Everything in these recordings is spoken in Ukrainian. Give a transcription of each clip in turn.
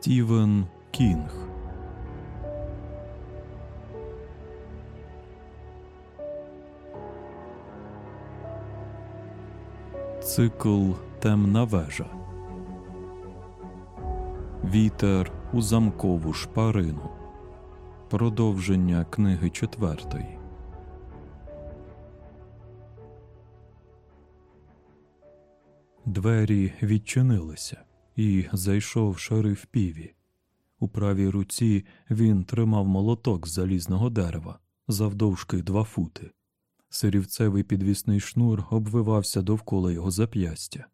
Стівен Кінг. Цикл Темна вежа. Вітер у замкову шпарину. Продовження книги четвертої. Двері відчинилися, і зайшов шериф піві. У правій руці він тримав молоток з залізного дерева завдовжки два фути. Сирівцевий підвісний шнур обвивався довкола його зап'ястя.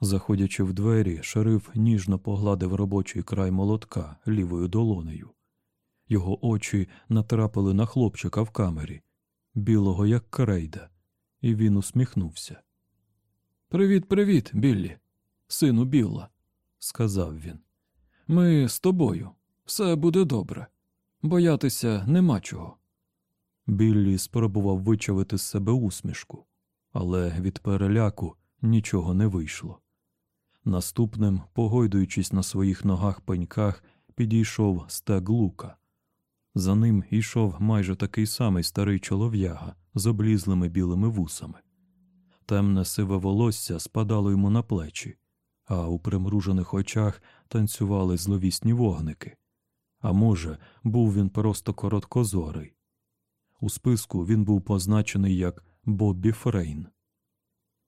Заходячи в двері, шериф ніжно погладив робочий край молотка лівою долонею. Його очі натрапили на хлопчика в камері, білого як крейда, і він усміхнувся. Привіт, привіт, Біллі, сину Білла, сказав він. Ми з тобою. Все буде добре. Боятися нема чого. Біллі спробував вичавити з себе усмішку, але від переляку нічого не вийшло. Наступним, погойдуючись на своїх ногах пеньках, підійшов стег лука. За ним йшов майже такий самий старий чолов'яга з облізлими білими вусами. Темне сиве волосся спадало йому на плечі, а у примружених очах танцювали зловісні вогники. А може, був він просто короткозорий. У списку він був позначений як Боббі Фрейн.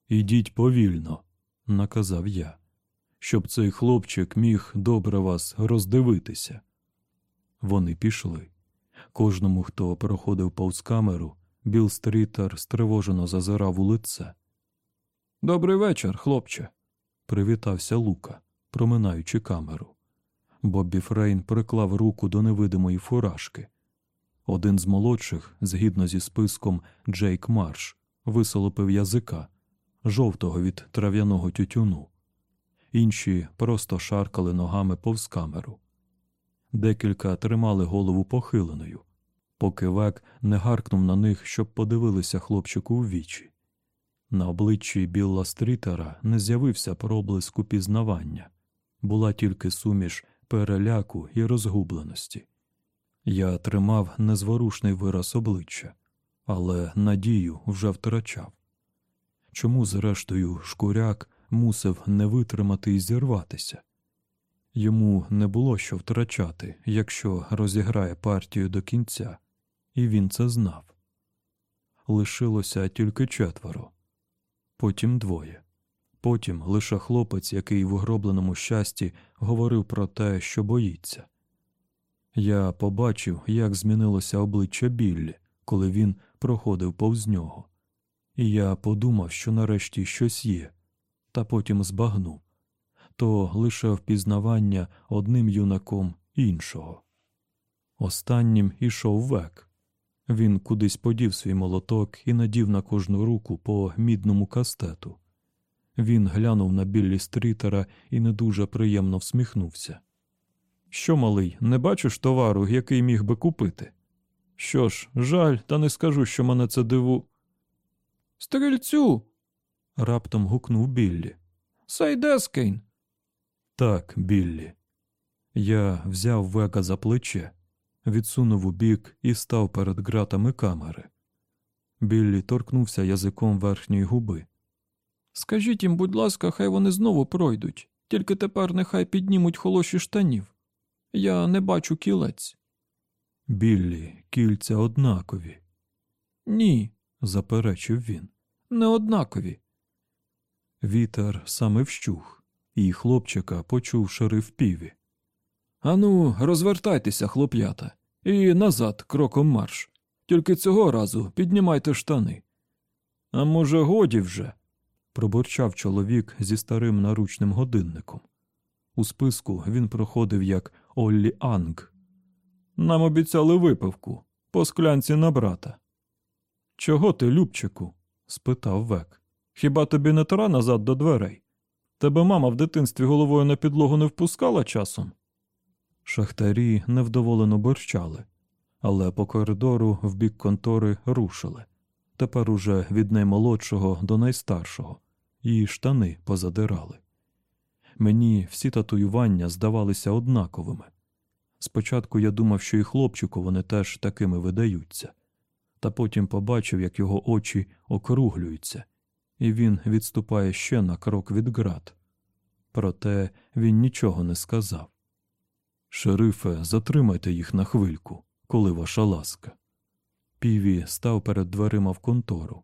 Ідіть повільно, наказав я, щоб цей хлопчик міг добре вас роздивитися. Вони пішли. Кожному, хто проходив повз камеру, Біл Стрітер стривожено зазирав у лице. Добрий вечір, хлопче, привітався Лука, проминаючи камеру. Боббі Фрейн приклав руку до невидимої фуражки. Один з молодших, згідно зі списком Джейк Марш, висолопив язика, жовтого від трав'яного тютюну. Інші просто шаркали ногами повз камеру. Декілька тримали голову похиленою, поки век не гаркнув на них, щоб подивилися хлопчику в вічі. На обличчі Білла Стрітера не з'явився проблиск упізнавання, була тільки суміш переляку і розгубленості. Я тримав незворушний вираз обличчя, але надію вже втрачав. Чому, зрештою, шкуряк мусив не витримати і зірватися? Йому не було що втрачати, якщо розіграє партію до кінця, і він це знав. Лишилося тільки четверо, потім двоє. Потім лише хлопець, який в угробленому щасті говорив про те, що боїться. Я побачив, як змінилося обличчя Біллі, коли він проходив повз нього, і я подумав, що нарешті щось є, та потім збагнув то лише впізнавання одним юнаком іншого. Останнім ішов век. Він кудись подів свій молоток і надів на кожну руку по мідному кастету. Він глянув на Біллі стрітера і не дуже приємно всміхнувся. Що, малий, не бачиш товару, який міг би купити? Що ж, жаль, та не скажу, що мене це диву. Стрільцю. раптом гукнув Біллі. Сайдескейн. Так, Біллі. Я взяв века за плече, відсунув у бік і став перед ґратами камери. Біллі торкнувся язиком верхньої губи. Скажіть їм, будь ласка, хай вони знову пройдуть, тільки тепер нехай піднімуть холоші штанів. Я не бачу кілець. Біллі, кільця однакові. Ні, заперечив він. Не однакові. Вітер саме вщух, і хлопчика почув шериф піві. Ану, розвертайтеся, хлоп'ята, і назад кроком марш. Тільки цього разу піднімайте штани. А може, годі вже? пробурчав чоловік зі старим наручним годинником. У списку він проходив як Оллі Анг. Нам обіцяли випивку, по склянці на брата. Чого ти, Любчику? спитав век. Хіба тобі не тора назад до дверей? Тебе мама в дитинстві головою на підлогу не впускала часом? Шахтарі невдоволено борщали, але по коридору в бік контори рушили. Тепер уже від наймолодшого до найстаршого, і штани позадирали. Мені всі татуювання здавалися однаковими. Спочатку я думав, що і хлопчику вони теж такими видаються, та потім побачив, як його очі округлюються, і він відступає ще на крок від град. Проте він нічого не сказав. Шерифе, затримайте їх на хвильку, коли ваша ласка. Піві став перед дверима в контору.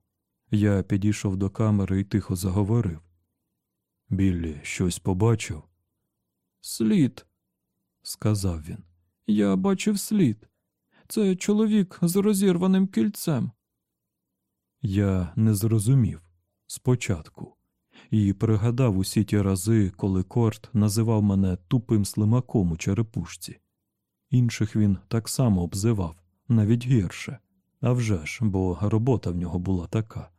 Я підійшов до камери і тихо заговорив. Біллі щось побачив? Слід, сказав він. Я бачив слід. Це чоловік з розірваним кільцем. Я не зрозумів спочатку і пригадав усі ті рази, коли Корт називав мене тупим слимаком у черепушці. Інших він так само обзивав, навіть гірше. А вже ж, бо робота в нього була така.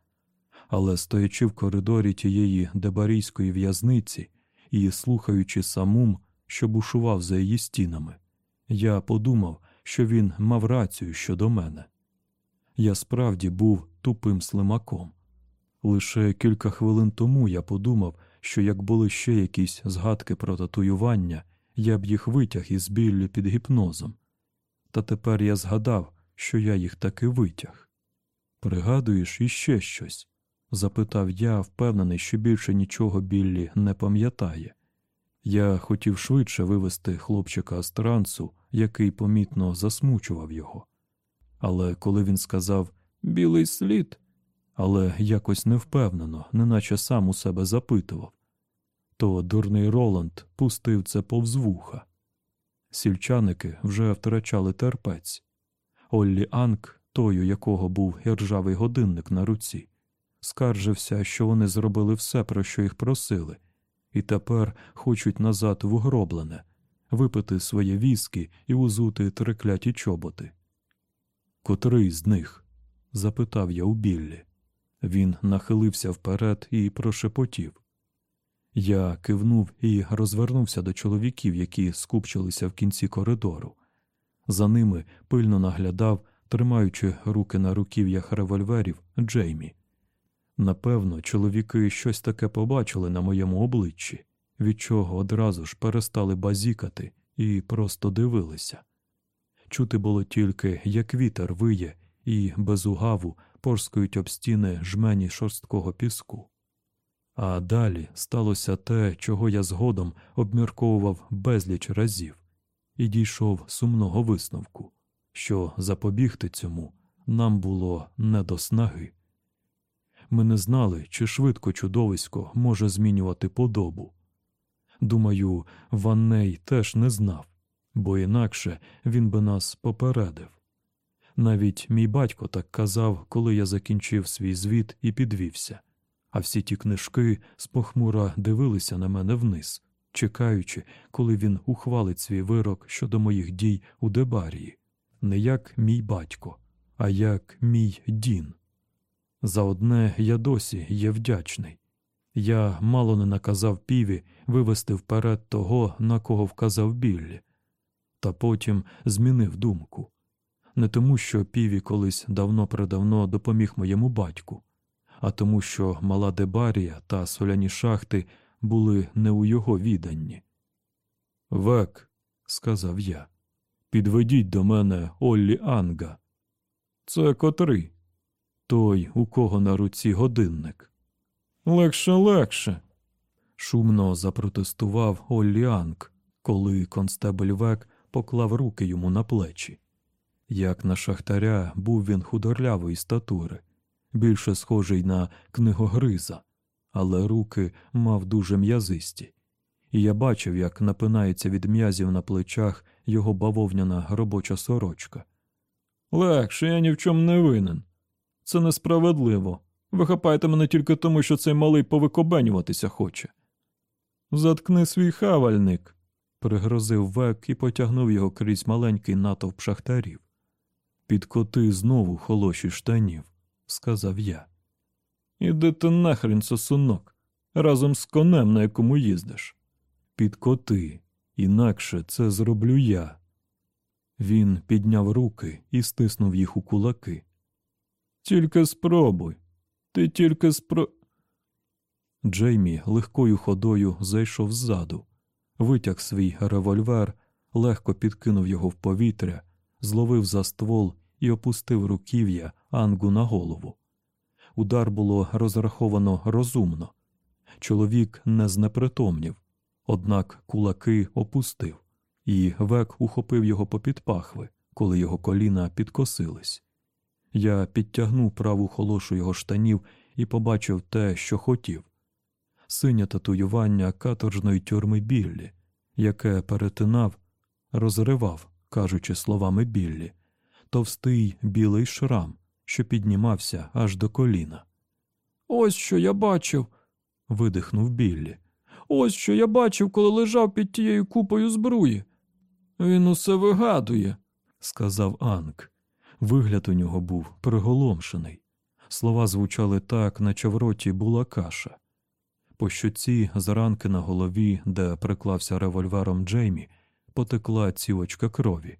Але стоячи в коридорі тієї дебарійської в'язниці і слухаючи самум, що бушував за її стінами, я подумав, що він мав рацію щодо мене. Я справді був тупим слимаком. Лише кілька хвилин тому я подумав, що як були ще якісь згадки про татуювання, я б їх витяг із біллю під гіпнозом. Та тепер я згадав, що я їх таки витяг. Пригадуєш іще щось? запитав я, впевнений, що більше нічого Біллі не пам'ятає. Я хотів швидше вивести хлопчика з трансу, який помітно засмучував його. Але коли він сказав Білий слід, але якось невпевнено, неначе сам у себе запитував, то дурний Роланд пустив це повз вуха. Сільчаники вже втрачали терпець. Оллі Анк, той, у якого був іржавий годинник на руці, скаржився, що вони зробили все, про що їх просили, і тепер хочуть назад в угроблене, випити своє віскі і узути трикляті чоботи. Котрий з них? запитав я у Біллі. Він нахилився вперед і прошепотів. Я кивнув і розвернувся до чоловіків, які скупчилися в кінці коридору. За ними пильно наглядав, тримаючи руки на руків'ях револьверів, Джеймі. Напевно, чоловіки щось таке побачили на моєму обличчі, від чого одразу ж перестали базікати і просто дивилися. Чути було тільки, як вітер виє, і без угаву порскують об стіни жмені шорсткого піску. А далі сталося те, чого я згодом обмірковував безліч разів, і дійшов сумного висновку, що запобігти цьому нам було не до снаги. Ми не знали, чи швидко чудовисько може змінювати подобу. Думаю, Ванней теж не знав, бо інакше він би нас попередив. Навіть мій батько так казав, коли я закінчив свій звіт і підвівся, а всі ті книжки спохмура дивилися на мене вниз, чекаючи, коли він ухвалить свій вирок щодо моїх дій у Дебарії, не як мій батько, а як мій дін. За одне я досі є вдячний. Я мало не наказав піві вивести вперед того, на кого вказав Біллі, та потім змінив думку. Не тому, що піві колись давно предавно допоміг моєму батьку, а тому, що мала Дебарія та соляні шахти були не у його віданні. Век, сказав я, підведіть до мене Оллі Анга. Це котрий? Той, у кого на руці годинник. Легше, легше. шумно запротестував Оллі Анг, коли констебель Век поклав руки йому на плечі. Як на шахтаря був він худорлявої статури, більше схожий на книгогриза, але руки мав дуже м'язисті, і я бачив, як напинається від м'язів на плечах його бавовняна робоча сорочка. Легше, я ні в чому не винен. Це несправедливо. Ви хапаєте мене тільки тому, що цей малий повикобенюватися хоче. Заткни свій хавальник, пригрозив век і потягнув його крізь маленький натовп шахтарів. Підкоти знову холоші штанів, сказав я. Іди ти нахрен, сосунок, разом з конем, на якому їздиш. Підкоти, інакше це зроблю я. Він підняв руки і стиснув їх у кулаки. Тільки спробуй, ти тільки спро. Джеймі легкою ходою зайшов ззаду, витяг свій револьвер, легко підкинув його в повітря, зловив за ствол і опустив руків'я Ангу на голову. Удар було розраховано розумно. Чоловік не знепритомнів, однак кулаки опустив, і век ухопив його попід пахви, коли його коліна підкосились. Я підтягнув праву холошу його штанів і побачив те, що хотів синє татуювання каторжної тюрми Біллі, яке перетинав, розривав, кажучи словами Біллі, товстий білий шрам, що піднімався аж до коліна. Ось що я бачив. видихнув Біллі. Ось що я бачив, коли лежав під тією купою збруї. Він усе вигадує, сказав Анк. Вигляд у нього був приголомшений. Слова звучали так, наче в роті була каша. По щоці з ранки на голові, де приклався револьвером Джеймі, потекла цілочка крові.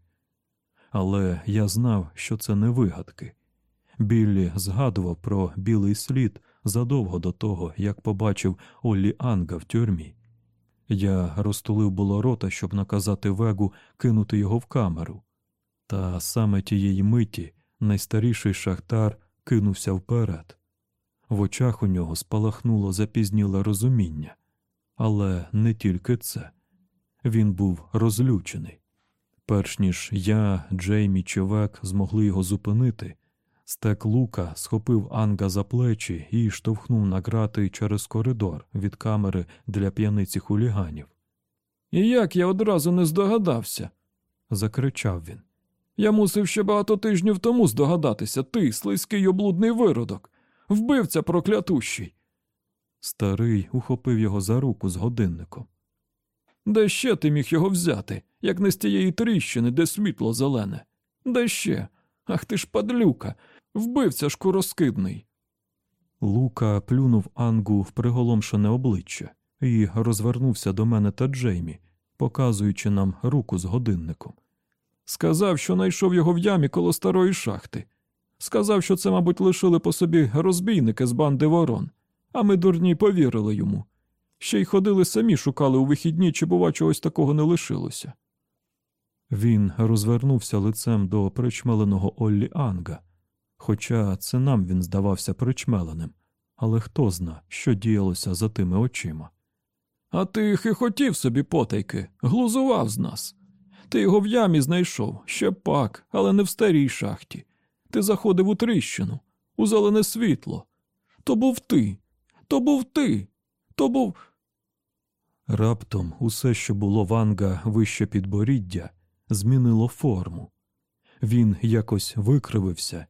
Але я знав, що це не вигадки. Біллі згадував про білий слід задовго до того, як побачив Оллі Анга в тюрмі. Я розтулив було рота, щоб наказати вегу кинути його в камеру. Та саме тієї миті найстаріший шахтар кинувся вперед. В очах у нього спалахнуло запізніле розуміння, але не тільки це. Він був розлючений. Перш ніж я, Джеймі Чевек змогли його зупинити, стек лука схопив Анга за плечі і штовхнув на грати через коридор від камери для п'яниці хуліганів. І як я одразу не здогадався, закричав він. Я мусив ще багато тижнів тому здогадатися, ти, слизький облудний виродок, вбивця проклятущий. Старий ухопив його за руку з годинником. Де ще ти міг його взяти, як не з тієї тріщини, де світло зелене? Де ще? Ах ти ж падлюка, вбивця шкурозкидний. Лука плюнув Ангу в приголомшене обличчя і розвернувся до мене та Джеймі, показуючи нам руку з годинником. Сказав, що знайшов його в ямі коло старої шахти. Сказав, що це, мабуть, лишили по собі розбійники з банди ворон, а ми дурні повірили йому. Ще й ходили самі, шукали у вихідні, чи, бува, чогось такого не лишилося. Він розвернувся лицем до причмеленого Оллі Анга, хоча це нам він здавався причмеленим, але хто зна, що діялося за тими очима. А ти хихотів собі потайки, глузував з нас. Ти його в ямі знайшов, ще пак, але не в старій шахті. Ти заходив у тріщину, у зелене світло. То був ти, то був ти, то був. Раптом усе, що було Ванга вище підборіддя, змінило форму. Він якось викривився,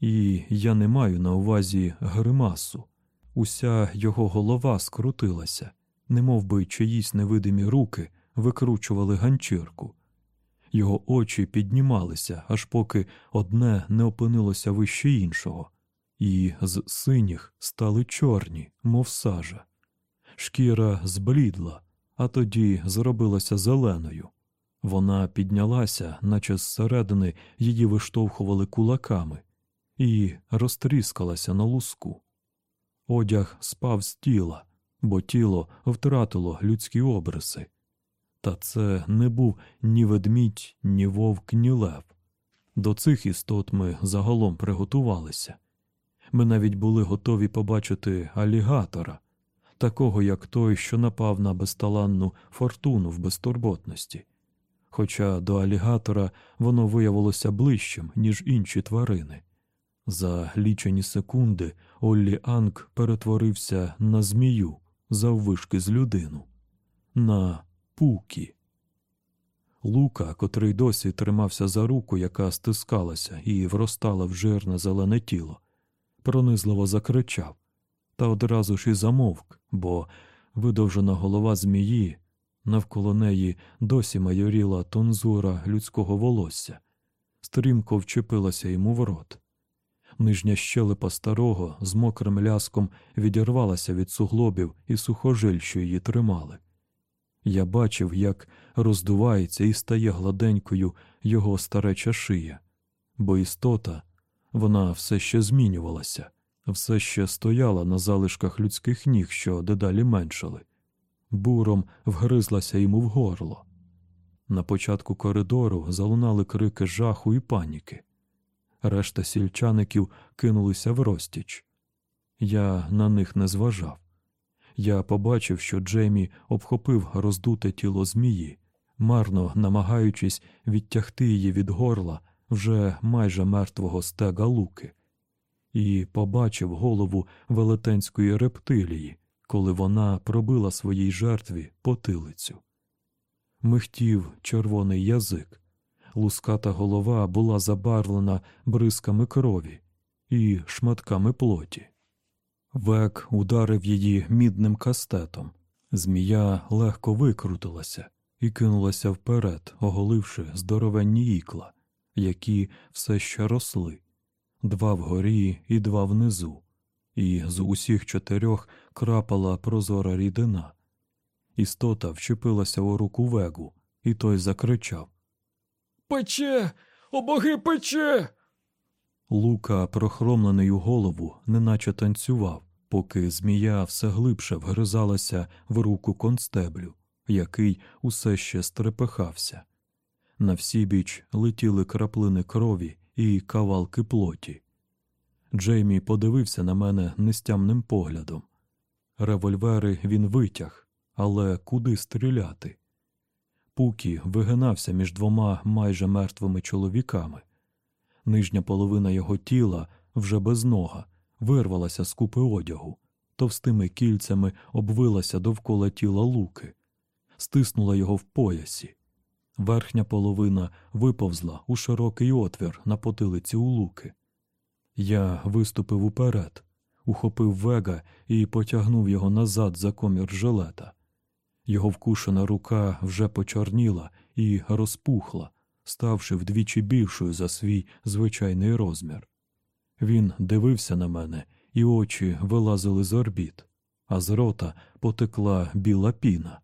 і я не маю на увазі гримасу. Уся його голова скрутилася, немов би чиїсь невидимі руки викручували ганчірку. Його очі піднімалися, аж поки одне не опинилося вище іншого, і з синіх стали чорні, мов сажа. Шкіра зблідла, а тоді зробилася зеленою. Вона піднялася, наче зсередини її виштовхували кулаками, і розтріскалася на луску. Одяг спав з тіла, бо тіло втратило людські обриси. Та це не був ні ведмідь, ні вовк, ні лев. До цих істот ми загалом приготувалися. Ми навіть були готові побачити алігатора, такого, як той, що напав на безталанну фортуну в безтурботності. Хоча до алігатора воно виявилося ближчим, ніж інші тварини. За лічені секунди Оллі Анг перетворився на змію заввишки з людину, на пукі. Лука, котрий досі тримався за руку, яка стискалася і вростала в жирне зелене тіло, пронизливо закричав, та одразу ж і замовк, бо видовжена голова змії, навколо неї досі майоріла тонзура людського волосся, стрімко вчепилася йому в рот. Нижня щелепа старого з мокрим ляском відірвалася від суглобів і сухожиль, що її тримали. Я бачив, як роздувається і стає гладенькою його стареча шия, бо істота вона все ще змінювалася, все ще стояла на залишках людських ніг, що дедалі меншали. Буром вгризлася йому в горло. На початку коридору залунали крики жаху і паніки. Решта сільчаників кинулися в розтіч. Я на них не зважав. Я побачив, що Джеймі обхопив роздуте тіло змії, марно намагаючись відтягти її від горла вже майже мертвого стега луки, і побачив голову велетенської рептилії, коли вона пробила своїй жертві потилицю. Михтів червоний язик, луската голова була забарвлена бризками крові і шматками плоті. Век ударив її мідним кастетом. Змія легко викрутилася і кинулася вперед, оголивши здоровенні ікла, які все ще росли два вгорі і два внизу, і з усіх чотирьох крапала прозора рідина. Істота вчепилася у руку вегу, і той закричав Пече! О боги пече! Лука, прохромлений у голову, неначе танцював, поки змія все глибше вгризалася в руку констеблю, який усе ще стрепехався. На всі біч летіли краплини крові і кавалки плоті. Джеймі подивився на мене нестямним поглядом. Револьвери він витяг, але куди стріляти? Пукі вигинався між двома майже мертвими чоловіками. Нижня половина його тіла, вже без нога, вирвалася з купи одягу, товстими кільцями обвилася довкола тіла луки, стиснула його в поясі. Верхня половина виповзла у широкий отвір на потилиці у луки. Я виступив уперед, ухопив вега і потягнув його назад за комір жилета. Його вкушена рука вже почорніла і розпухла, ставши вдвічі більшою за свій звичайний розмір. Він дивився на мене, і очі вилазили з орбіт, а з рота потекла біла піна.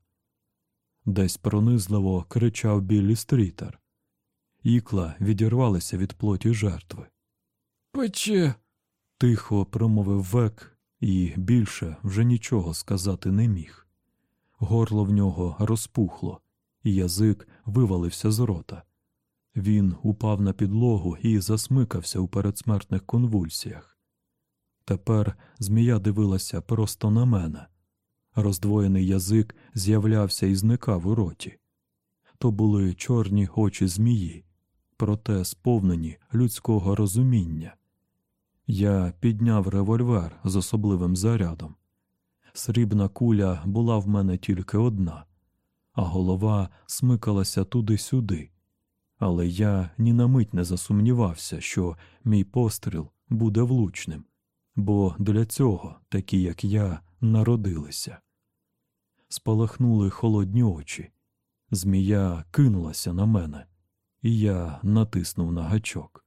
Десь пронизливо кричав білі стрітер. Ікла відірвалися від плоті жертви. Пече! Тихо промовив век і більше вже нічого сказати не міг. Горло в нього розпухло, і язик вивалився з рота. Він упав на підлогу і засмикався у передсмертних конвульсіях. Тепер змія дивилася просто на мене. Роздвоєний язик з'являвся і зникав у роті. То були чорні очі змії, проте сповнені людського розуміння. Я підняв револьвер з особливим зарядом. Срібна куля була в мене тільки одна, а голова смикалася туди-сюди. Але я ні на мить не засумнівався, що мій постріл буде влучним, бо для цього, такі як я, народилися. Спалахнули холодні очі. Змія кинулася на мене, і я натиснув на гачок.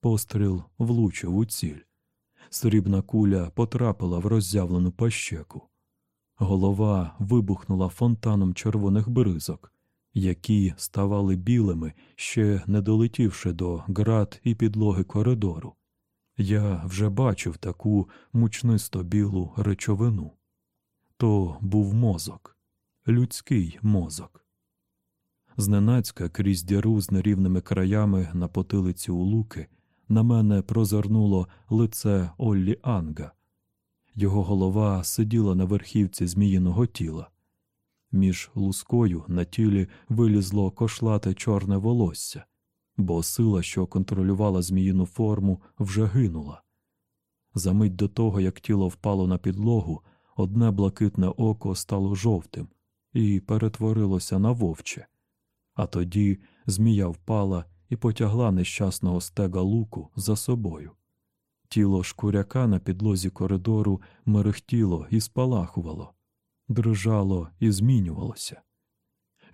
Постріл влучив у ціль. Срібна куля потрапила в роззявлену пащеку. Голова вибухнула фонтаном червоних бризок, які ставали білими, ще не долетівши до град і підлоги коридору. Я вже бачив таку мучнисто білу речовину. То був мозок, людський мозок. Зненацька крізь діру з нерівними краями на потилиці у луки на мене прозирнуло лице Оллі Анга. Його голова сиділа на верхівці зміїного тіла. Між лускою на тілі вилізло кошлате чорне волосся, бо сила, що контролювала зміїну форму, вже гинула. Замить до того, як тіло впало на підлогу, одне блакитне око стало жовтим і перетворилося на вовче, а тоді змія впала і потягла нещасного стега луку за собою. Тіло шкуряка на підлозі коридору мерехтіло і спалахувало, дрижало і змінювалося.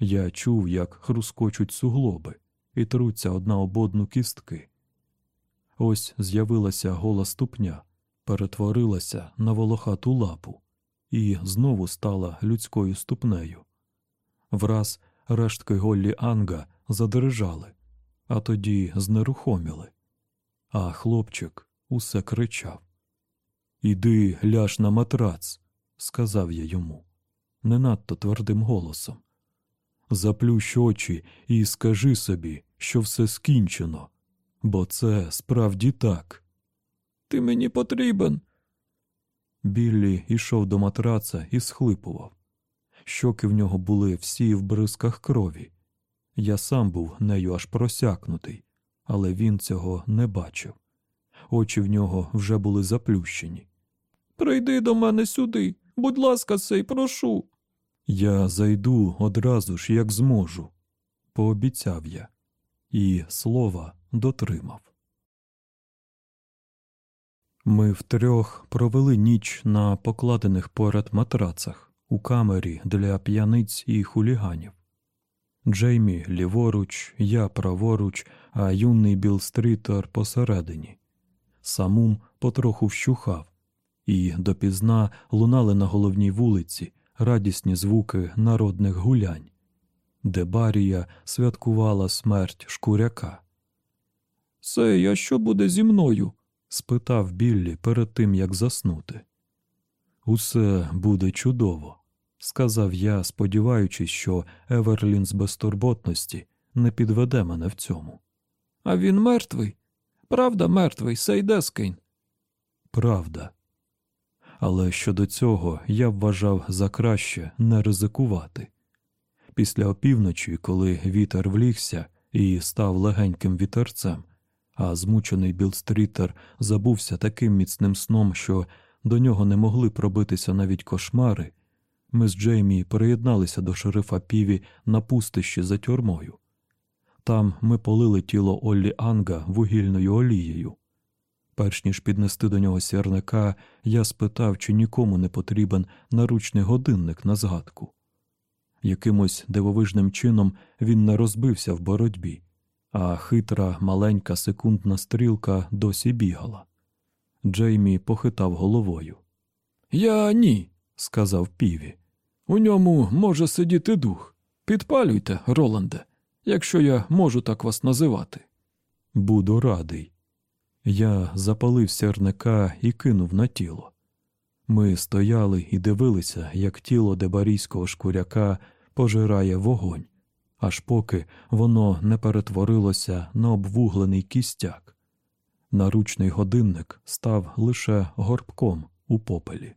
Я чув, як хрускочуть суглоби і труться одна об одну кістки. Ось з'явилася гола ступня, перетворилася на волохату лапу і знову стала людською ступнею. Враз рештки Голлі Анга задрижали, а тоді знерухоміли. А хлопчик усе кричав Іди ляж на матрац, сказав я йому, не надто твердим голосом. Заплющ очі і скажи собі, що все скінчено, бо це справді так. Ти мені потрібен. Біллі йшов до матраца і схлипував. Щоки в нього були всі в бризках крові. Я сам був нею аж просякнутий, але він цього не бачив. Очі в нього вже були заплющені. Прийди до мене сюди. Будь ласка, сей, прошу. Я зайду одразу ж, як зможу, пообіцяв я, і слова дотримав. Ми втрьох провели ніч на покладених поряд матрацах у камері для п'яниць і хуліганів. Джеймі ліворуч, я праворуч, а юний Білстрітер посередині. Самум потроху вщухав, і допізна лунали на головній вулиці радісні звуки народних гулянь, де Барія святкувала смерть шкуряка. Сей, а що буде зі мною? спитав Біллі перед тим, як заснути. Усе буде чудово, сказав я, сподіваючись, що Еверлін з безтурботності не підведе мене в цьому. А він мертвий. Правда, мертвий, сей Дескейн. Правда. Але щодо цього я вважав за краще не ризикувати. Після опівночі, коли вітер влігся і став легеньким вітерцем, а змучений Білстрітер забувся таким міцним сном, що до нього не могли пробитися навіть кошмари, ми з Джеймі приєдналися до шерифа Піві на пустищі за тюрмою. Там ми полили тіло Оллі Анга вугільною олією. Перш ніж піднести до нього сірника, я спитав, чи нікому не потрібен наручний годинник на згадку. Якимось дивовижним чином він не розбився в боротьбі, а хитра маленька секундна стрілка досі бігала. Джеймі похитав головою. Я ні, Сказав піві. у ньому може сидіти дух. Підпалюйте, Роланде, якщо я можу так вас називати. Буду радий. Я запалив сірника і кинув на тіло. Ми стояли і дивилися, як тіло дебарійського шкуряка пожирає вогонь, аж поки воно не перетворилося на обвуглений кістяк. Наручний годинник став лише горбком у попелі.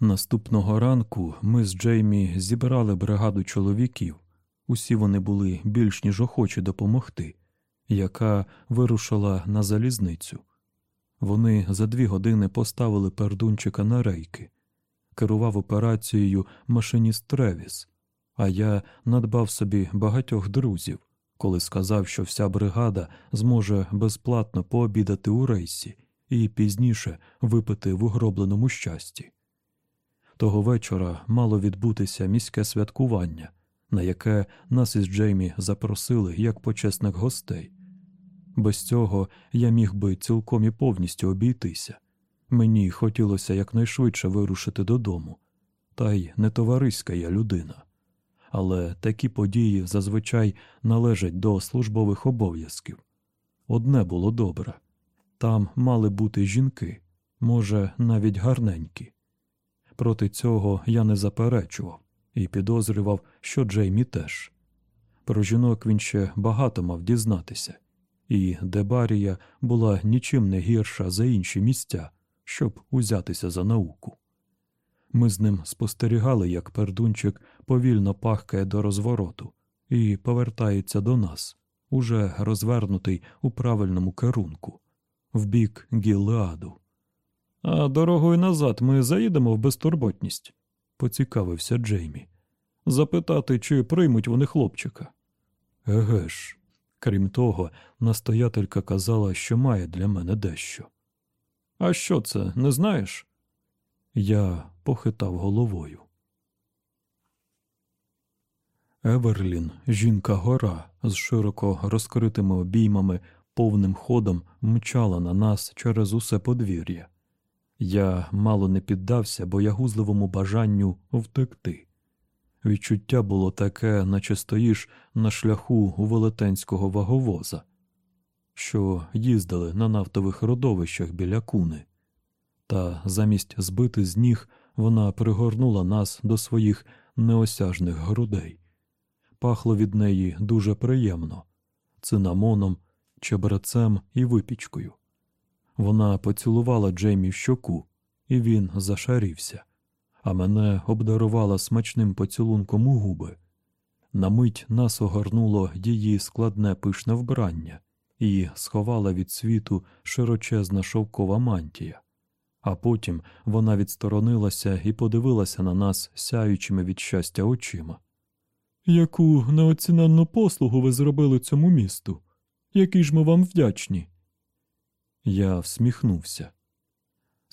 Наступного ранку ми з Джеймі зібрали бригаду чоловіків. Усі вони були більш ніж охочі допомогти, яка вирушила на залізницю. Вони за дві години поставили пердунчика на рейки, керував операцією машиніст Тревіс, а я надбав собі багатьох друзів, коли сказав, що вся бригада зможе безплатно пообідати у рейсі і пізніше випити в угробленому щасті. Того вечора мало відбутися міське святкування, на яке нас із Джеймі запросили як почесних гостей. Без цього я міг би цілком і повністю обійтися. Мені хотілося якнайшвидше вирушити додому, та й не товариська я людина. Але такі події зазвичай належать до службових обов'язків. Одне було добре там мали бути жінки, може, навіть гарненькі. Проти цього я не заперечував і підозрював, що Джеймі теж. Про жінок він ще багато мав дізнатися, і Дебарія була нічим не гірша за інші місця, щоб узятися за науку. Ми з ним спостерігали, як пердунчик повільно пахкає до розвороту і повертається до нас, уже розвернутий у правильному керунку, в бік Гілеаду. А дорогою назад ми заїдемо в безтурботність, поцікавився Джеймі. Запитати, чи приймуть вони хлопчика. Еге ж, крім того, настоятелька казала, що має для мене дещо. А що це, не знаєш? Я похитав головою. Еверлін, жінка гора з широко розкритими обіймами, повним ходом мчала на нас через усе подвір'я. Я мало не піддався боягузливому бажанню втекти. Відчуття було таке, наче стоїш на шляху у велетенського ваговоза. що їздили на нафтових родовищах біля куни. Та замість збити з ніг вона пригорнула нас до своїх неосяжних грудей. Пахло від неї дуже приємно цинамоном, чебрецем і випічкою. Вона поцілувала Джеймі в щоку, і він зашарівся, а мене обдарувала смачним поцілунком у губи. На мить нас огорнуло її складне пишне вбрання і сховала від світу широчезна шовкова мантія, а потім вона відсторонилася і подивилася на нас сяючими від щастя очима. Яку неоціненну послугу ви зробили цьому місту? Які ж ми вам вдячні? Я всміхнувся.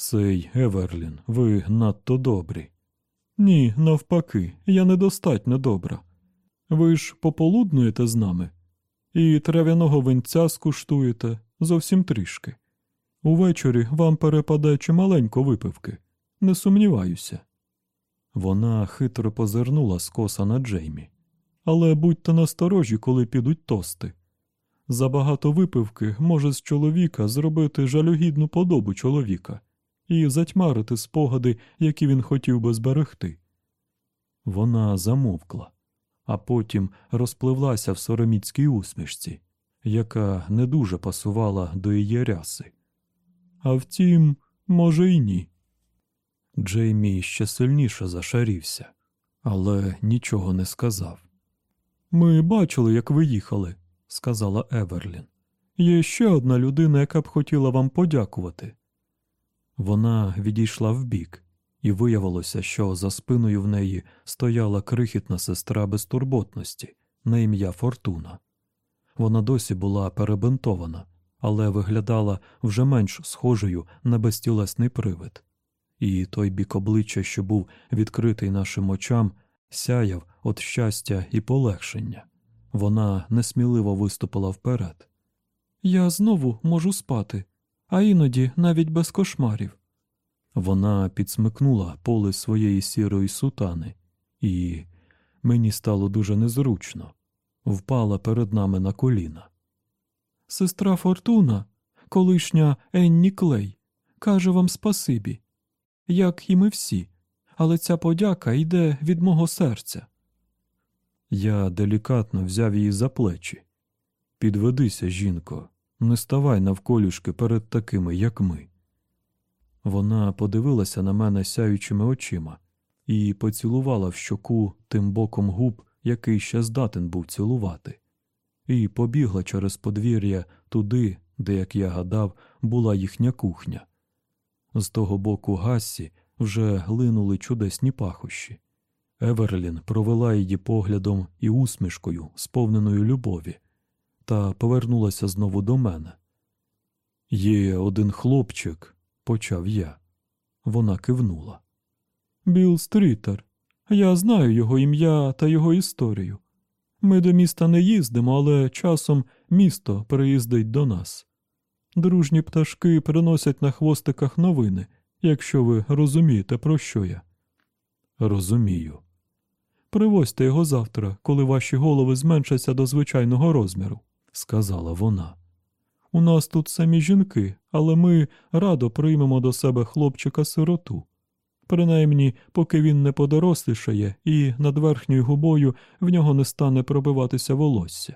Сей Еверлін, ви надто добрі. Ні, навпаки, я недостатньо добра. Ви ж пополуднуєте з нами і трав'яного винця скуштуєте зовсім трішки. Увечері вам перепаде чималенько випивки, не сумніваюся. Вона хитро позирнула скоса на Джеймі. Але будьте насторожі, коли підуть тости. Забагато випивки може з чоловіка зробити жалюгідну подобу чоловіка і затьмарити спогади, які він хотів би зберегти. Вона замовкла, а потім розпливлася в сороміцькій усмішці, яка не дуже пасувала до її ряси. А втім, може, й ні. Джеймі ще сильніше зашарівся, але нічого не сказав. Ми бачили, як ви їхали, сказала Еверлін. Є ще одна людина, яка б хотіла вам подякувати. Вона відійшла вбік, і виявилося, що за спиною в неї стояла крихітна сестра безтурботності на ім'я Фортуна. Вона досі була перебинтована, але виглядала вже менш схожою на безтілесний привид, і той бік обличчя, що був відкритий нашим очам, сяяв від щастя і полегшення. Вона несміливо виступила вперед. Я знову можу спати, а іноді навіть без кошмарів. Вона підсмикнула поле своєї сірої сутани, і мені стало дуже незручно, впала перед нами на коліна. Сестра Фортуна, колишня Енні Клей, каже вам спасибі, як і ми всі, але ця подяка йде від мого серця. Я делікатно взяв її за плечі. Підведися, жінко, не ставай навколішки перед такими, як ми. Вона подивилася на мене сяючими очима і поцілувала в щоку тим боком губ, який ще здатен був цілувати, і побігла через подвір'я туди, де, як я гадав, була їхня кухня. З того боку Гассі вже глинули чудесні пахощі. Еверлін провела її поглядом і усмішкою, сповненою любові, та повернулася знову до мене. Є один хлопчик, почав я. Вона кивнула. Біл Стрітер. Я знаю його ім'я та його історію. Ми до міста не їздимо, але часом місто приїздить до нас. Дружні пташки приносять на хвостиках новини, якщо ви розумієте, про що я. Розумію. Привозьте його завтра, коли ваші голови зменшаться до звичайного розміру, сказала вона. У нас тут самі жінки, але ми радо приймемо до себе хлопчика сироту. Принаймні, поки він не подорослішає і над верхньою губою в нього не стане пробиватися волосся.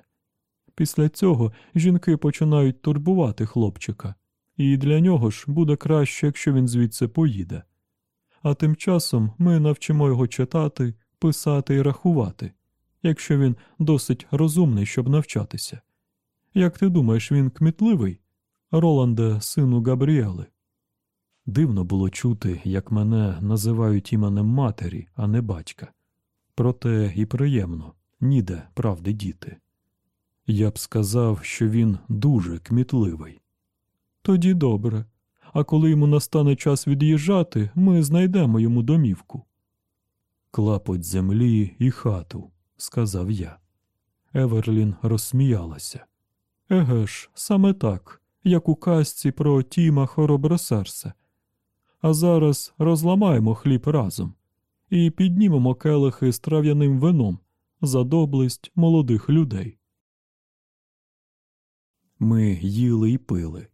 Після цього жінки починають турбувати хлопчика, і для нього ж буде краще, якщо він звідси поїде. А тим часом ми навчимо його читати, писати і рахувати, якщо він досить розумний, щоб навчатися. Як ти думаєш, він кмітливий? Роланде, сину Габріели? Дивно було чути, як мене називають іменем матері, а не батька. Проте і приємно, ніде правди діти. Я б сказав, що він дуже кмітливий. Тоді добре. А коли йому настане час від'їжджати, ми знайдемо йому домівку. Клапоть землі і хату, сказав я. Еверлін розсміялася. Еге ж, саме так, як у казці про Тіма Хоробросерса. А зараз розламаємо хліб разом і піднімемо келихи з трав'яним вином за доблесть молодих людей. Ми їли і пили,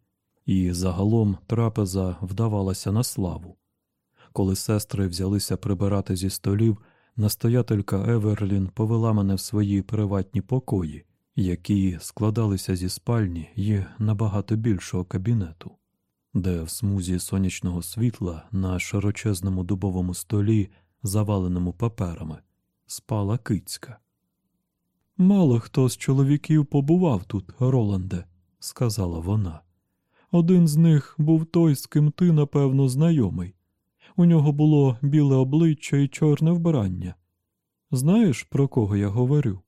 і загалом трапеза вдавалася на славу. Коли сестри взялися прибирати зі столів, настоятелька Еверлін повела мене в свої приватні покої, які складалися зі спальні і набагато більшого кабінету, де в смузі сонячного світла на широчезному дубовому столі, заваленому паперами, спала кицька. Мало хто з чоловіків побував тут, Роланде, сказала вона. Один з них був той, з ким ти, напевно, знайомий. У нього було біле обличчя і чорне вбрання. Знаєш, про кого я говорю?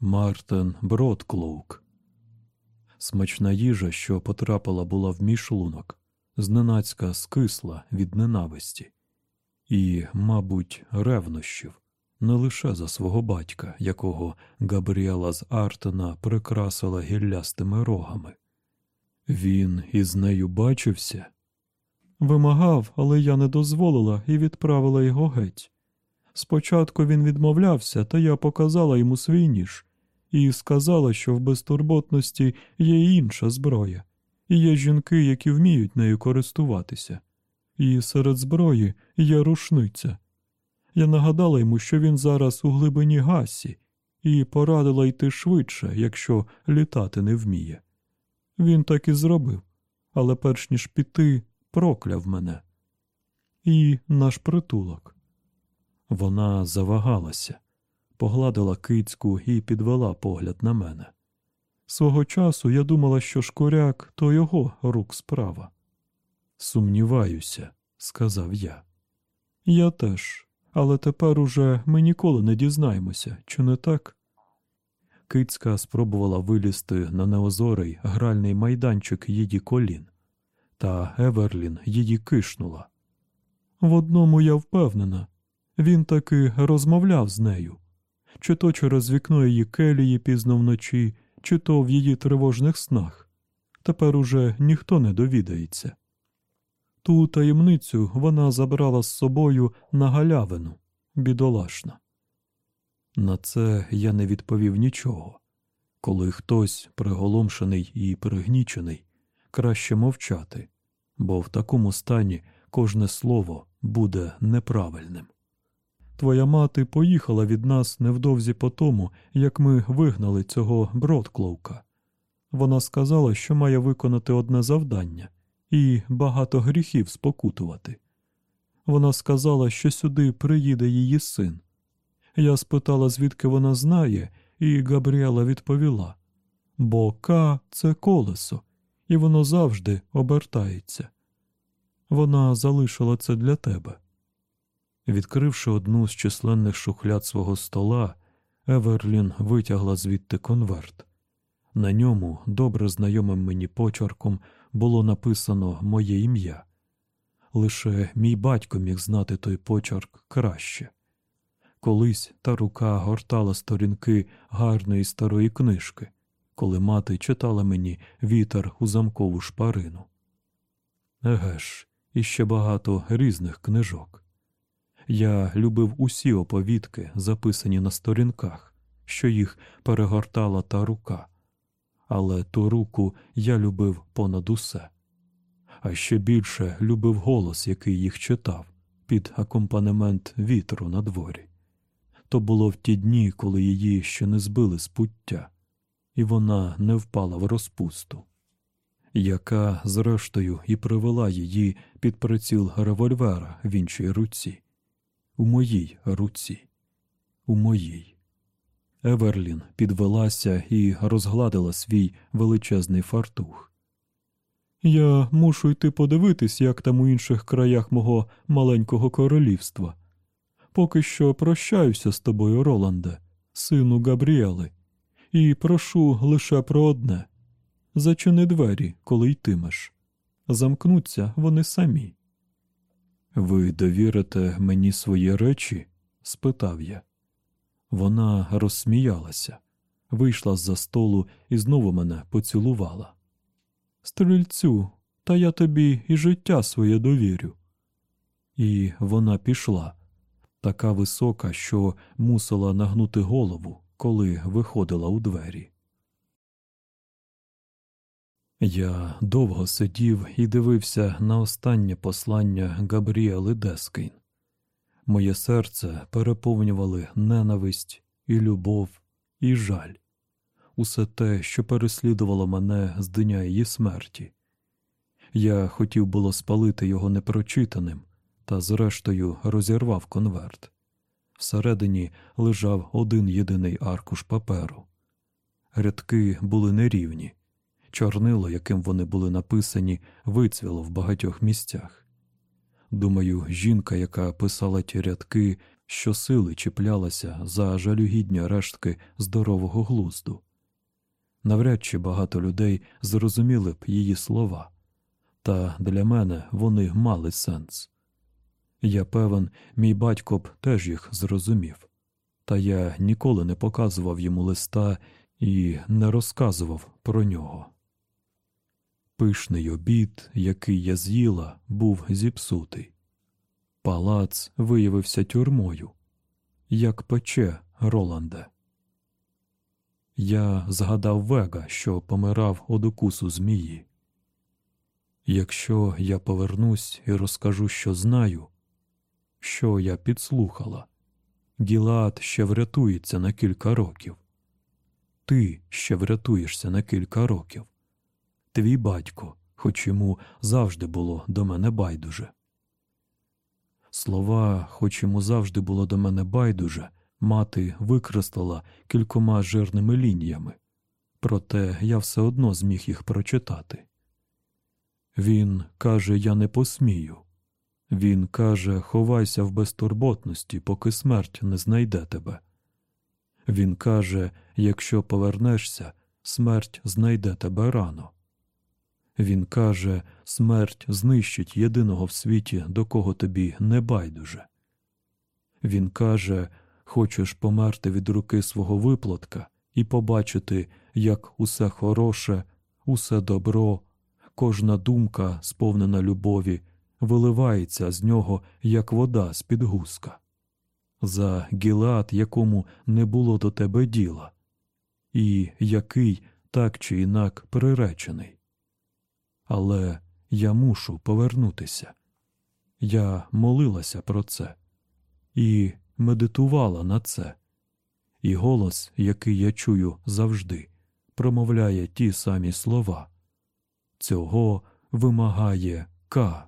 Мартин Бродклоук. Смачна їжа, що потрапила була в мій шлунок, зненацька скисла від ненависті і, мабуть, ревнощів, не лише за свого батька, якого Габріела з Артена прикрасила гіллястими рогами. Він із нею бачився? Вимагав, але я не дозволила і відправила його геть. Спочатку він відмовлявся, та я показала йому свій ніж і сказала, що в безтурботності є інша зброя, і є жінки, які вміють нею користуватися. І серед зброї є рушниця. Я нагадала йому, що він зараз у глибині гасі, і порадила йти швидше, якщо літати не вміє. Він так і зробив, але перш ніж піти, прокляв мене. І наш притулок. Вона завагалася, погладила кицьку і підвела погляд на мене. Свого часу я думала, що шкуряк то його рук справа. Сумніваюся, сказав я. Я теж, але тепер уже ми ніколи не дізнаємося, чи не так? Кицька спробувала вилізти на неозорий гральний майданчик її колін, та Еверлін її кишнула. В одному я впевнена, він таки розмовляв з нею, чи то через вікно її келії пізно вночі, чи то в її тривожних снах. Тепер уже ніхто не довідається. Ту таємницю вона забрала з собою на галявину, бідолашна. На це я не відповів нічого. Коли хтось приголомшений і пригнічений, краще мовчати, бо в такому стані кожне слово буде неправильним. Твоя мати поїхала від нас невдовзі по тому, як ми вигнали цього Бродклоука. Вона сказала, що має виконати одне завдання і багато гріхів спокутувати. Вона сказала, що сюди приїде її син. Я спитала, звідки вона знає, і Габріела відповіла бо К це колесо, і воно завжди обертається. Вона залишила це для тебе. Відкривши одну з численних шухляд свого стола, Еверлін витягла звідти конверт. На ньому, добре знайомим мені почерком, було написано моє ім'я. Лише мій батько міг знати той почерк краще. Колись та рука гортала сторінки гарної старої книжки, коли мати читала мені вітер у замкову шпарину. Еге ж, і ще багато різних книжок. Я любив усі оповідки, записані на сторінках, що їх перегортала та рука, але ту руку я любив понад усе, а ще більше любив голос, який їх читав, під акомпанемент вітру на дворі. То було в ті дні, коли її ще не збили з пуття, і вона не впала в розпусту, яка, зрештою, і привела її під приціл револьвера в іншій руці, у моїй руці, у моїй. Еверлін підвелася і розгладила свій величезний фартух. Я мушу йти подивитись, як там у інших краях мого маленького королівства. Поки що прощаюся з тобою, Роланде, сину Габріели, і прошу лише про одне зачини двері, коли йтимеш. Замкнуться вони самі. Ви довірите мені свої речі? спитав я. Вона розсміялася, вийшла з за столу і знову мене поцілувала. Стрільцю, та я тобі і життя своє довірю. І вона пішла, така висока, що мусила нагнути голову, коли виходила у двері. Я довго сидів і дивився на останнє послання Габріели Дескейн. Моє серце переповнювали ненависть і любов, і жаль, усе те, що переслідувало мене з дня її смерті. Я хотів було спалити його непрочитаним, та зрештою розірвав конверт. Всередині лежав один єдиний аркуш паперу. Рядки були нерівні. Чорнило, яким вони були написані, вицвіло в багатьох місцях. Думаю, жінка, яка писала ті рядки, щосили чіплялася за жалюгідні рештки здорового глузду. Навряд чи багато людей зрозуміли б її слова, та для мене вони мали сенс. Я певен, мій батько б теж їх зрозумів, та я ніколи не показував йому листа і не розказував про нього. Пишний обід, який я з'їла, був зіпсутий. Палац виявився тюрмою, як пече Роланде. Я згадав Вега, що помирав од укусу змії. Якщо я повернусь і розкажу, що знаю, що я підслухала, Гілад ще врятується на кілька років. Ти ще врятуєшся на кілька років. Твій батько, хоч йому завжди було до мене байдуже. Слова, хоч йому завжди було до мене байдуже, мати викреслила кількома жирними лініями, проте я все одно зміг їх прочитати. Він каже, я не посмію. Він каже, ховайся в безтурботності, поки смерть не знайде тебе. Він каже, якщо повернешся, смерть знайде тебе рано. Він каже, смерть знищить єдиного в світі, до кого тобі не байдуже. Він каже, хочеш померти від руки свого виплатка і побачити, як усе хороше, усе добро, кожна думка, сповнена любові, виливається з нього, як вода з під гуска. За гілат, якому не було до тебе діла, і який так чи інак приречений. Але я мушу повернутися. Я молилася про це і медитувала на це, і голос, який я чую завжди, промовляє ті самі слова. Цього вимагає К.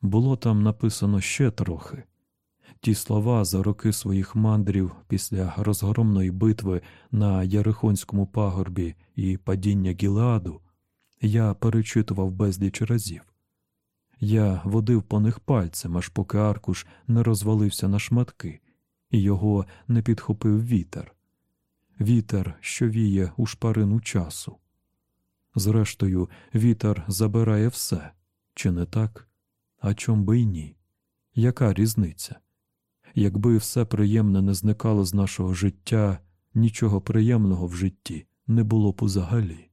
Було там написано ще трохи. Ті слова за роки своїх мандрів після розгромної битви на Ярихонському пагорбі і падіння Гілеаду я перечитував безліч разів. Я водив по них пальцем, аж поки аркуш не розвалився на шматки, і його не підхопив вітер. Вітер, що віє у шпарину часу. Зрештою, вітер забирає все, чи не так? А чом би й ні? Яка різниця? Якби все приємне не зникало з нашого життя, нічого приємного в житті не було б узагалі.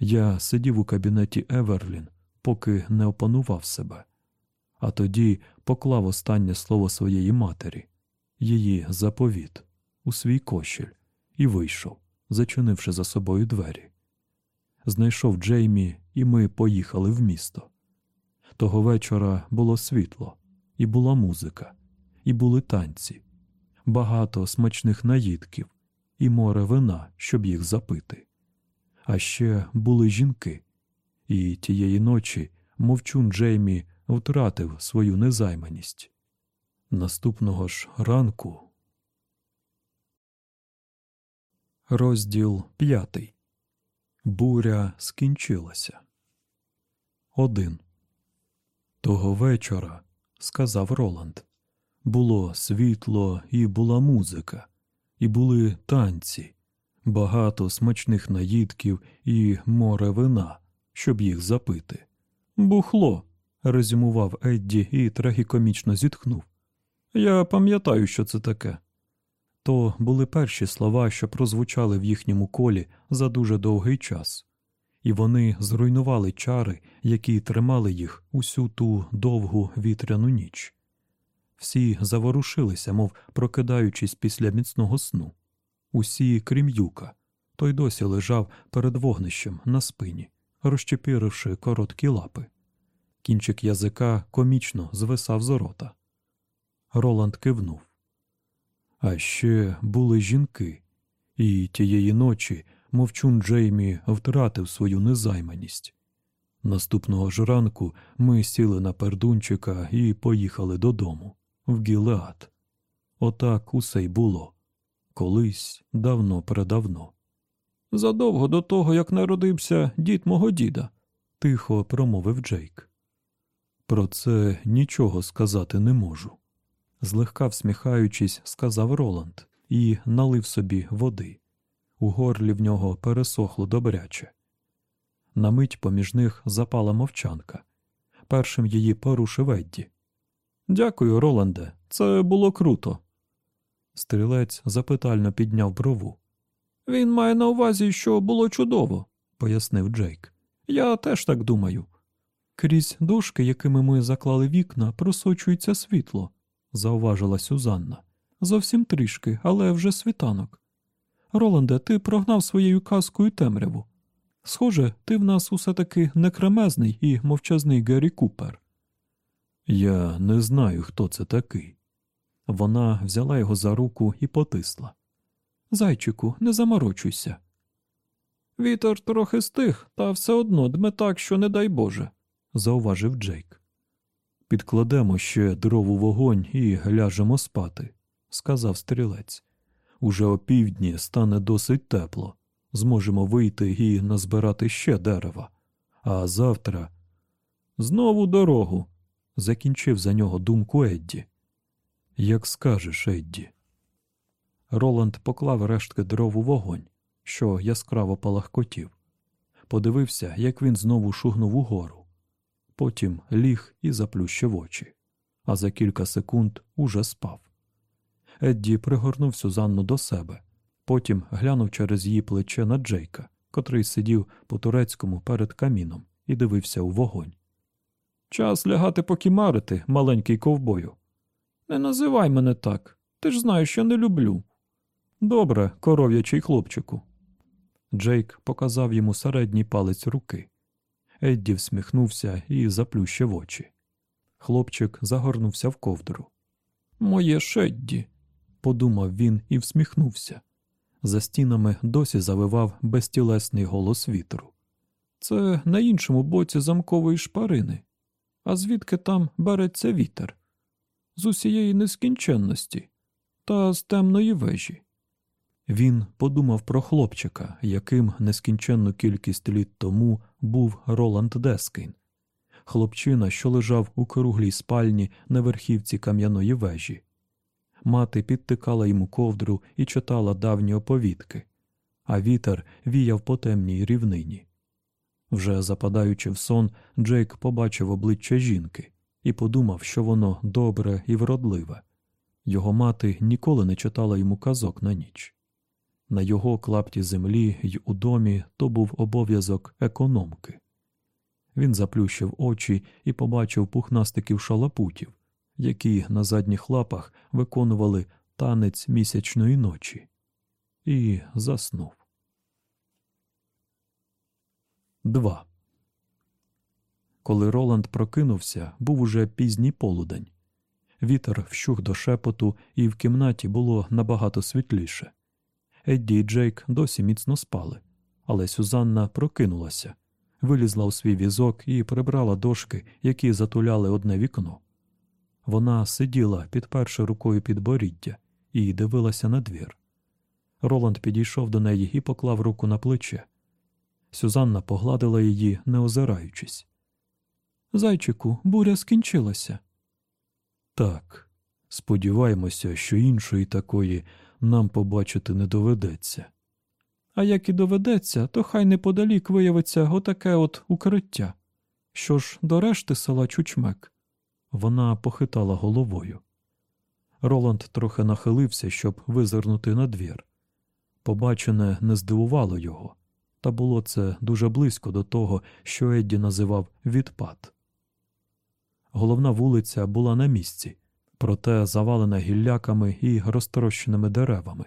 Я сидів у кабінеті Еверлін, поки не опанував себе, а тоді поклав останнє слово своєї матері, її заповіт, у свій кошель, і вийшов, зачинивши за собою двері. Знайшов Джеймі, і ми поїхали в місто. Того вечора було світло, і була музика, і були танці, багато смачних наїдків, і море вина, щоб їх запити. А ще були жінки, і тієї ночі мовчун Джеймі втратив свою незайманість. Наступного ж ранку. Розділ п'ятий. Буря скінчилася. Один. Того вечора, сказав Роланд, було світло і була музика, і були танці, багато смачних наїдків і море вина, щоб їх запити. Бухло, резюмував Едді і трагікомічно зітхнув. Я пам'ятаю, що це таке. То були перші слова, що прозвучали в їхньому колі за дуже довгий час, і вони зруйнували чари, які тримали їх усю ту довгу вітряну ніч. Всі заворушилися, мов прокидаючись після міцного сну усі, крім юка, Той досі лежав перед вогнищем на спині, розчепіривши короткі лапи. Кінчик язика комічно звисав з рота. Роланд кивнув. А ще були жінки, і тієї ночі мовчун Джеймі втратив свою незайманість. Наступного ж ранку ми сіли на пердунчика і поїхали додому, в Гілеад. Отак усе й було. Колись давно предавно. Задовго до того, як народився дід мого діда. Тихо промовив Джейк. Про це нічого сказати не можу. Злегка всміхаючись, сказав Роланд і налив собі води. У горлі в нього пересохло добряче. На мить поміж них запала мовчанка. Першим її порушив Едді. Дякую, Роланде, це було круто. Стрілець запитально підняв брову. Він має на увазі, що було чудово, пояснив Джейк. Я теж так думаю. Крізь дошки, якими ми заклали вікна, просочується світло, зауважила Сюзанна. Зовсім трішки, але вже світанок. Роланде, ти прогнав своєю казкою темряву. Схоже, ти в нас усе таки некремезний і мовчазний Геррі Купер. Я не знаю, хто це такий. Вона взяла його за руку і потисла. Зайчику, не заморочуйся. Вітер трохи стих, та все одно дме так, що не дай Боже, зауважив Джейк. Підкладемо ще дров у вогонь і ляжемо спати, сказав стрілець. Уже опівдні стане досить тепло. Зможемо вийти і назбирати ще дерева. А завтра знову дорогу, закінчив за нього думку Едді. Як скажеш, Едді. Роланд поклав рештки дров у вогонь, що яскраво палахкотів. Подивився, як він знову шугнув угору. Потім ліг і заплющив очі, а за кілька секунд уже спав. Едді пригорнув Сюзанну до себе, потім глянув через її плече на Джейка, котрий сидів по турецькому перед каміном і дивився у вогонь. Час лягати покімарити, маленький ковбою. Не називай мене так. Ти ж знаєш, що не люблю. Добре, коров'ячий хлопчику. Джейк показав йому середній палець руки. Едді всміхнувся і заплющив очі. Хлопчик загорнувся в ковдру. Моє шедді, подумав він і всміхнувся. За стінами досі завивав безтілесний голос вітру. Це на іншому боці замкової шпарини. А звідки там береться вітер? З усієї нескінченності Та з темної вежі. Він подумав про хлопчика, яким нескінченну кількість літ тому був Роланд Дескейн, хлопчина, що лежав у круглій спальні на верхівці кам'яної вежі. Мати підтикала йому ковдру і читала давні оповідки, а вітер віяв по темній рівнині. Вже западаючи в сон, Джейк побачив обличчя жінки і подумав, що воно добре і вродливе. Його мати ніколи не читала йому казок на ніч. На його клапті землі й у домі то був обов'язок економки. Він заплющив очі і побачив пухнастиків шалапутів, які на задніх лапах виконували танець місячної ночі, і заснув. 2. Коли Роланд прокинувся, був уже пізній полудень. Вітер вщух до шепоту, і в кімнаті було набагато світліше. Едді і Джейк досі міцно спали, але Сюзанна прокинулася, вилізла у свій візок і прибрала дошки, які затуляли одне вікно. Вона сиділа, підперши рукою підборіддя, і дивилася на двір. Роланд підійшов до неї і поклав руку на плече. Сюзанна погладила її, не озираючись. Зайчику, буря скінчилася. Так, сподіваємося, що іншої такої нам побачити не доведеться. А як і доведеться, то хай неподалік виявиться отаке от укриття. Що ж, до решти села Чучмек. Вона похитала головою. Роланд трохи нахилився, щоб визирнути на двір. Побачене не здивувало його, та було це дуже близько до того, що Едді називав відпад. Головна вулиця була на місці, проте завалена гілляками і розтрощеними деревами,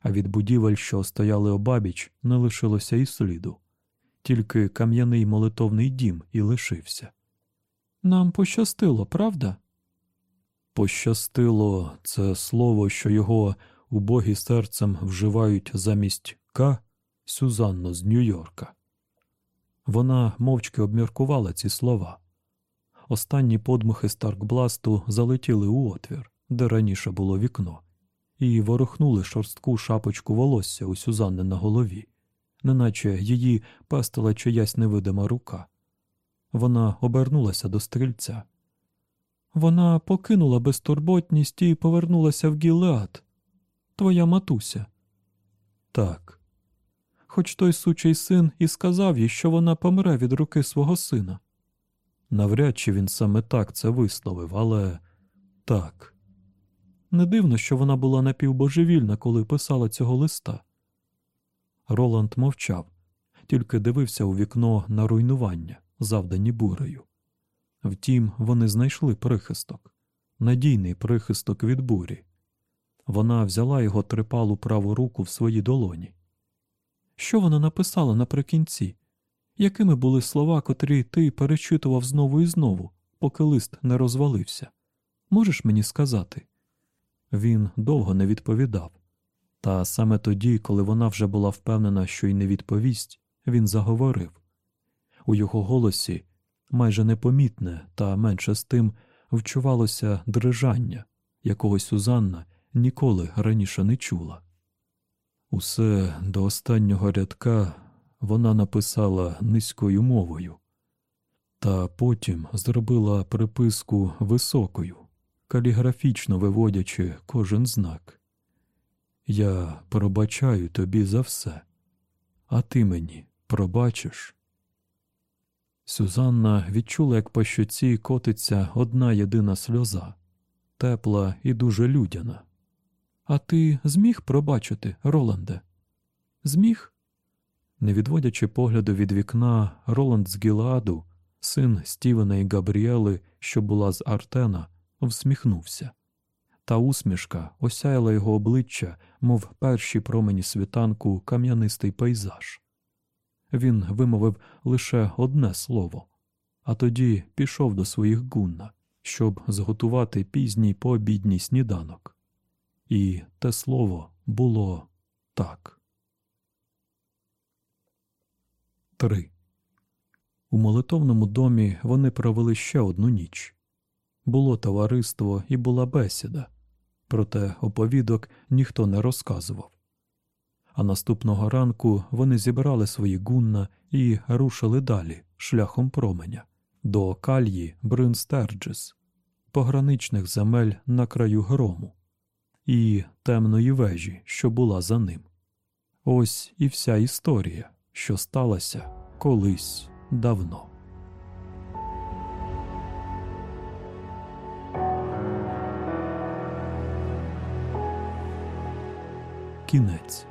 а від будівель, що стояли обабіч, не лишилося і сліду. Тільки кам'яний молитовний дім і лишився. Нам пощастило, правда? Пощастило це слово, що його убогі серцем вживають замість К Сюзанно з Нью-Йорка. Вона мовчки обміркувала ці слова. Останні подмухи Старкбласту залетіли у отвір, де раніше було вікно, і ворухнули шорстку шапочку волосся у Сюзанни на голові, неначе її пестила чиясь невидима рука. Вона обернулася до стрільця. Вона покинула безтурботність і повернулася в Гілеад. Твоя матуся. Так, Хоч той сучий син і сказав їй, що вона помре від руки свого сина. Навряд чи він саме так це висловив, але так. Не дивно, що вона була напівбожевільна, коли писала цього листа. Роланд мовчав, тільки дивився у вікно на руйнування, завдані бурею. Втім, вони знайшли прихисток, надійний прихисток від бурі. Вона взяла його трипалу праву руку в свої долоні. Що вона написала наприкінці? Якими були слова, котрі ти перечитував знову і знову, поки лист не розвалився? Можеш мені сказати? Він довго не відповідав. Та саме тоді, коли вона вже була впевнена, що й не відповість, він заговорив. У його голосі, майже непомітне, та менше з тим, вчувалося дрижання, якого Сюзанна ніколи раніше не чула. Усе до останнього рядка вона написала низькою мовою, та потім зробила приписку високою, каліграфічно виводячи кожен знак. Я пробачаю тобі за все, а ти мені пробачиш. Сюзанна відчула, як по щоці котиться одна єдина сльоза, тепла і дуже людяна. А ти зміг пробачити, Роланде? Зміг? Не відводячи погляду від вікна, Роланд з Гіладу, син Стівена і Габріели, що була з Артена, всміхнувся. Та усмішка осяяла його обличчя, мов перші промені світанку кам'янистий пейзаж. Він вимовив лише одне слово, а тоді пішов до своїх гунна, щоб зготувати пізній пообідній сніданок. І те слово було так. 3. У молитовному домі вони провели ще одну ніч. Було товариство і була бесіда, проте оповідок ніхто не розказував. А наступного ранку вони зібрали свої гунна і рушили далі шляхом променя до кальї Бринстерджес, пограничних земель на краю грому і темної вежі, що була за ним. Ось і вся історія, що сталася колись давно. Кінець